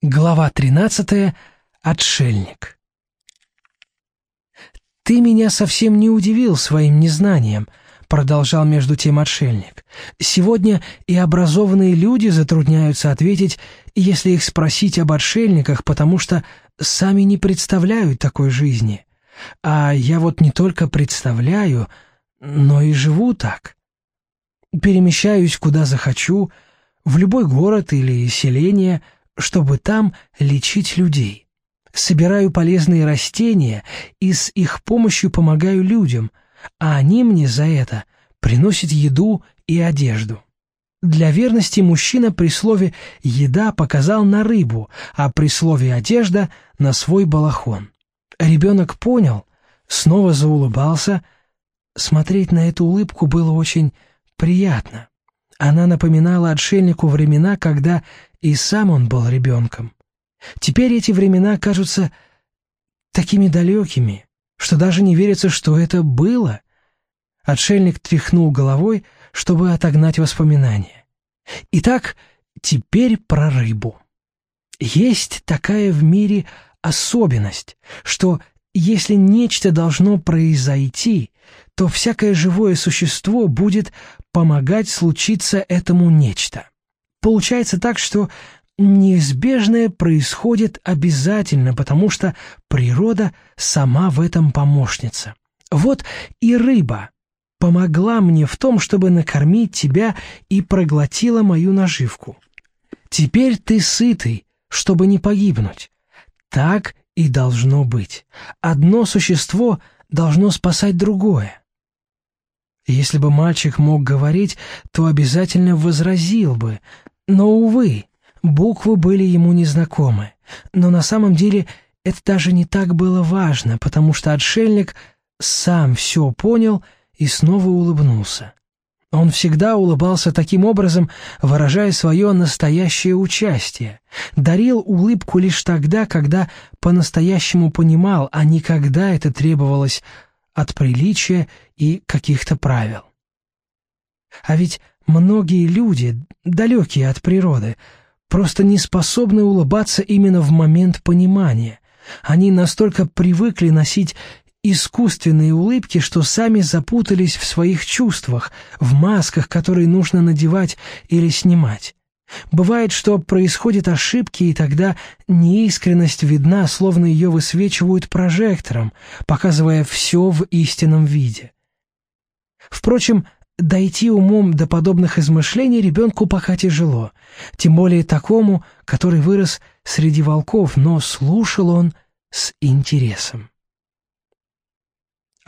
Глава 13. Отшельник. «Ты меня совсем не удивил своим незнанием», — продолжал между тем отшельник. «Сегодня и образованные люди затрудняются ответить, если их спросить об отшельниках, потому что сами не представляют такой жизни. А я вот не только представляю, но и живу так. Перемещаюсь куда захочу, в любой город или селение — чтобы там лечить людей. Собираю полезные растения и с их помощью помогаю людям, а они мне за это приносят еду и одежду. Для верности мужчина при слове «еда» показал на рыбу, а при слове «одежда» — на свой балахон. Ребенок понял, снова заулыбался. Смотреть на эту улыбку было очень приятно. Она напоминала отшельнику времена, когда и сам он был ребенком. Теперь эти времена кажутся такими далекими, что даже не верится, что это было. Отшельник тряхнул головой, чтобы отогнать воспоминания. Итак, теперь про рыбу. Есть такая в мире особенность, что если нечто должно произойти, то всякое живое существо будет помогать случиться этому нечто. Получается так, что неизбежное происходит обязательно, потому что природа сама в этом помощница. Вот и рыба помогла мне в том, чтобы накормить тебя и проглотила мою наживку. Теперь ты сытый, чтобы не погибнуть. Так и должно быть. Одно существо должно спасать другое. Если бы мальчик мог говорить, то обязательно возразил бы, но, увы, буквы были ему незнакомы. Но на самом деле это даже не так было важно, потому что отшельник сам все понял и снова улыбнулся. Он всегда улыбался таким образом, выражая свое настоящее участие, дарил улыбку лишь тогда, когда по-настоящему понимал, а не когда это требовалось от приличия и каких-то правил. А ведь Многие люди, далекие от природы, просто не способны улыбаться именно в момент понимания. Они настолько привыкли носить искусственные улыбки, что сами запутались в своих чувствах, в масках, которые нужно надевать или снимать. Бывает, что происходят ошибки, и тогда неискренность видна, словно ее высвечивают прожектором, показывая все в истинном виде. Впрочем, Дойти умом до подобных измышлений ребенку пока тяжело, тем более такому, который вырос среди волков, но слушал он с интересом.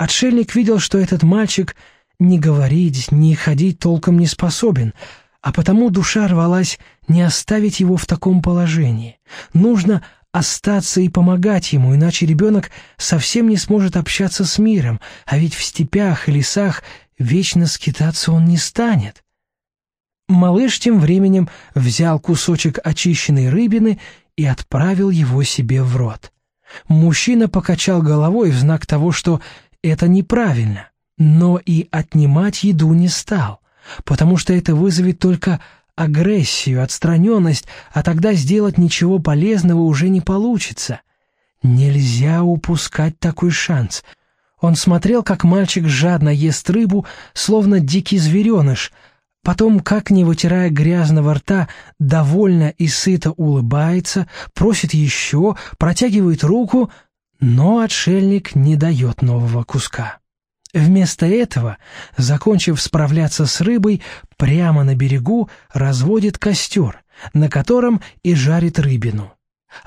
Отшельник видел, что этот мальчик ни говорить, ни ходить толком не способен, а потому душа рвалась не оставить его в таком положении. Нужно остаться и помогать ему, иначе ребенок совсем не сможет общаться с миром, а ведь в степях и лесах вечно скитаться он не станет. Малыш тем временем взял кусочек очищенной рыбины и отправил его себе в рот. Мужчина покачал головой в знак того, что это неправильно, но и отнимать еду не стал, потому что это вызовет только агрессию, отстраненность, а тогда сделать ничего полезного уже не получится. Нельзя упускать такой шанс — он смотрел, как мальчик жадно ест рыбу, словно дикий звереныш, потом, как не вытирая грязного рта, довольно и сыто улыбается, просит еще, протягивает руку, но отшельник не дает нового куска. Вместо этого, закончив справляться с рыбой, прямо на берегу разводит костер, на котором и жарит рыбину.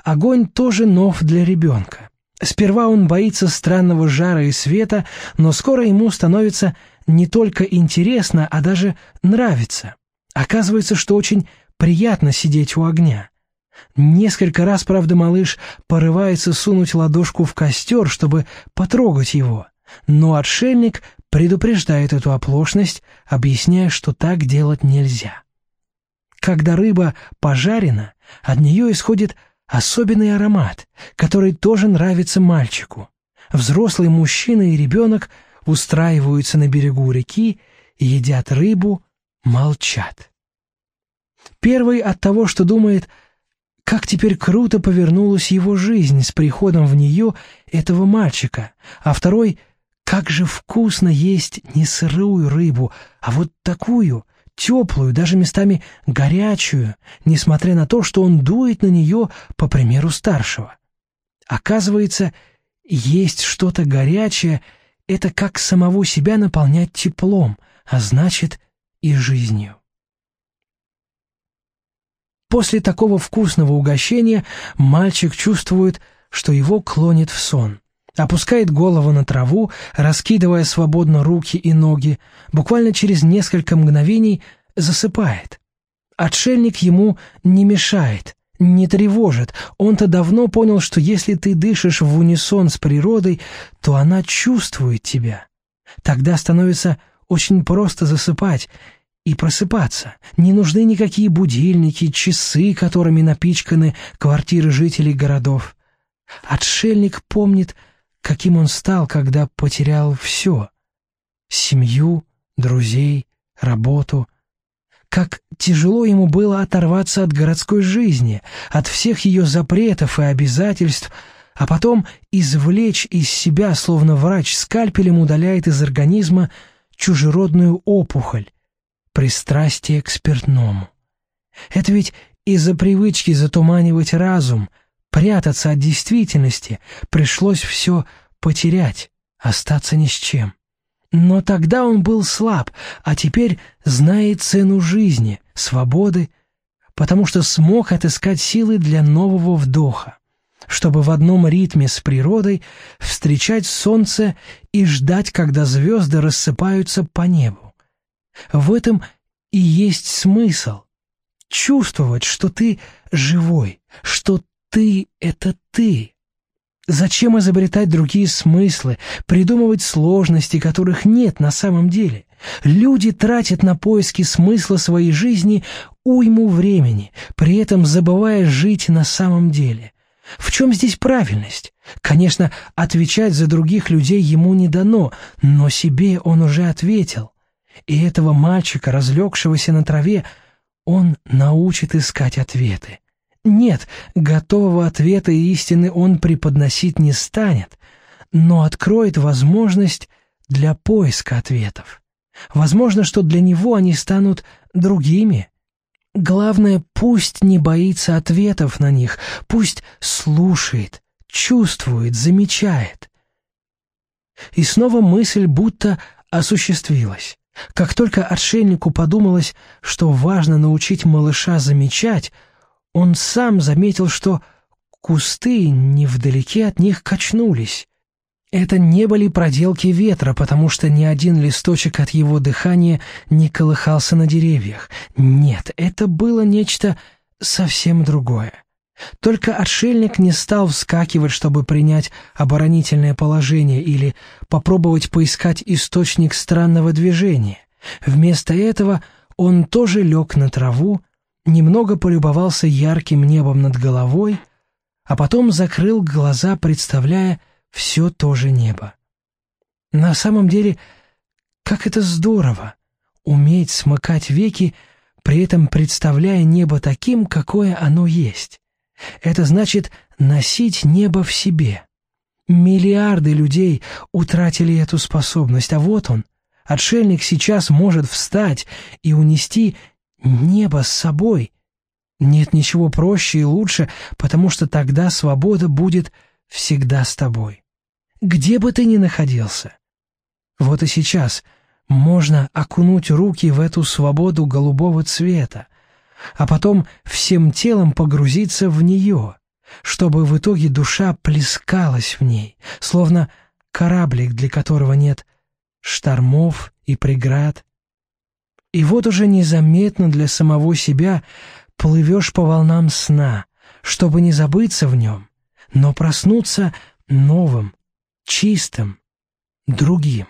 Огонь тоже нов для ребенка. Сперва он боится странного жара и света, но скоро ему становится не только интересно, а даже нравится. Оказывается, что очень приятно сидеть у огня. Несколько раз, правда, малыш порывается сунуть ладошку в костер, чтобы потрогать его, но отшельник предупреждает эту оплошность, объясняя, что так делать нельзя. Когда рыба пожарена, от нее исходит особенный аромат, который тоже нравится мальчику. Взрослый мужчина и ребенок устраиваются на берегу реки, едят рыбу, молчат. Первый от того, что думает, Как теперь круто повернулась его жизнь с приходом в нее этого мальчика, а второй — как же вкусно есть не сырую рыбу, а вот такую, теплую, даже местами горячую, несмотря на то, что он дует на нее по примеру старшего. Оказывается, есть что-то горячее — это как самого себя наполнять теплом, а значит и жизнью. После такого вкусного угощения мальчик чувствует, что его клонит в сон. Опускает голову на траву, раскидывая свободно руки и ноги, буквально через несколько мгновений засыпает. Отшельник ему не мешает, не тревожит. Он-то давно понял, что если ты дышишь в унисон с природой, то она чувствует тебя. Тогда становится очень просто засыпать, и просыпаться. Не нужны никакие будильники, часы, которыми напичканы квартиры жителей городов. Отшельник помнит, каким он стал, когда потерял все — семью, друзей, работу. Как тяжело ему было оторваться от городской жизни, от всех ее запретов и обязательств, а потом извлечь из себя, словно врач скальпелем удаляет из организма чужеродную опухоль, пристрастие к спиртному. Это ведь из-за привычки затуманивать разум, прятаться от действительности, пришлось все потерять, остаться ни с чем. Но тогда он был слаб, а теперь знает цену жизни, свободы, потому что смог отыскать силы для нового вдоха, чтобы в одном ритме с природой встречать солнце и ждать, когда звезды рассыпаются по небу. В этом и есть смысл. Чувствовать, что ты живой, что ты — это ты. Зачем изобретать другие смыслы, придумывать сложности, которых нет на самом деле? Люди тратят на поиски смысла своей жизни уйму времени, при этом забывая жить на самом деле. В чем здесь правильность? Конечно, отвечать за других людей ему не дано, но себе он уже ответил. И этого мальчика, разлегшегося на траве, он научит искать ответы. Нет, готового ответа и истины он преподносить не станет, но откроет возможность для поиска ответов. Возможно, что для него они станут другими. Главное, пусть не боится ответов на них, пусть слушает, чувствует, замечает. И снова мысль будто осуществилась. Как только отшельнику подумалось, что важно научить малыша замечать, он сам заметил, что кусты невдалеке от них качнулись. Это не были проделки ветра, потому что ни один листочек от его дыхания не колыхался на деревьях. Нет, это было нечто совсем другое. Только отшельник не стал вскакивать, чтобы принять оборонительное положение или попробовать поискать источник странного движения. Вместо этого он тоже лег на траву, немного полюбовался ярким небом над головой, а потом закрыл глаза, представляя все то же небо. На самом деле, как это здорово — уметь смыкать веки, при этом представляя небо таким, какое оно есть. Это значит носить небо в себе. Миллиарды людей утратили эту способность, а вот он, отшельник, сейчас может встать и унести небо с собой. Нет ничего проще и лучше, потому что тогда свобода будет всегда с тобой. Где бы ты ни находился. Вот и сейчас можно окунуть руки в эту свободу голубого цвета, а потом всем телом погрузиться в нее, чтобы в итоге душа плескалась в ней, словно кораблик, для которого нет штормов и преград. И вот уже незаметно для самого себя плывешь по волнам сна, чтобы не забыться в нем, но проснуться новым, чистым, другим.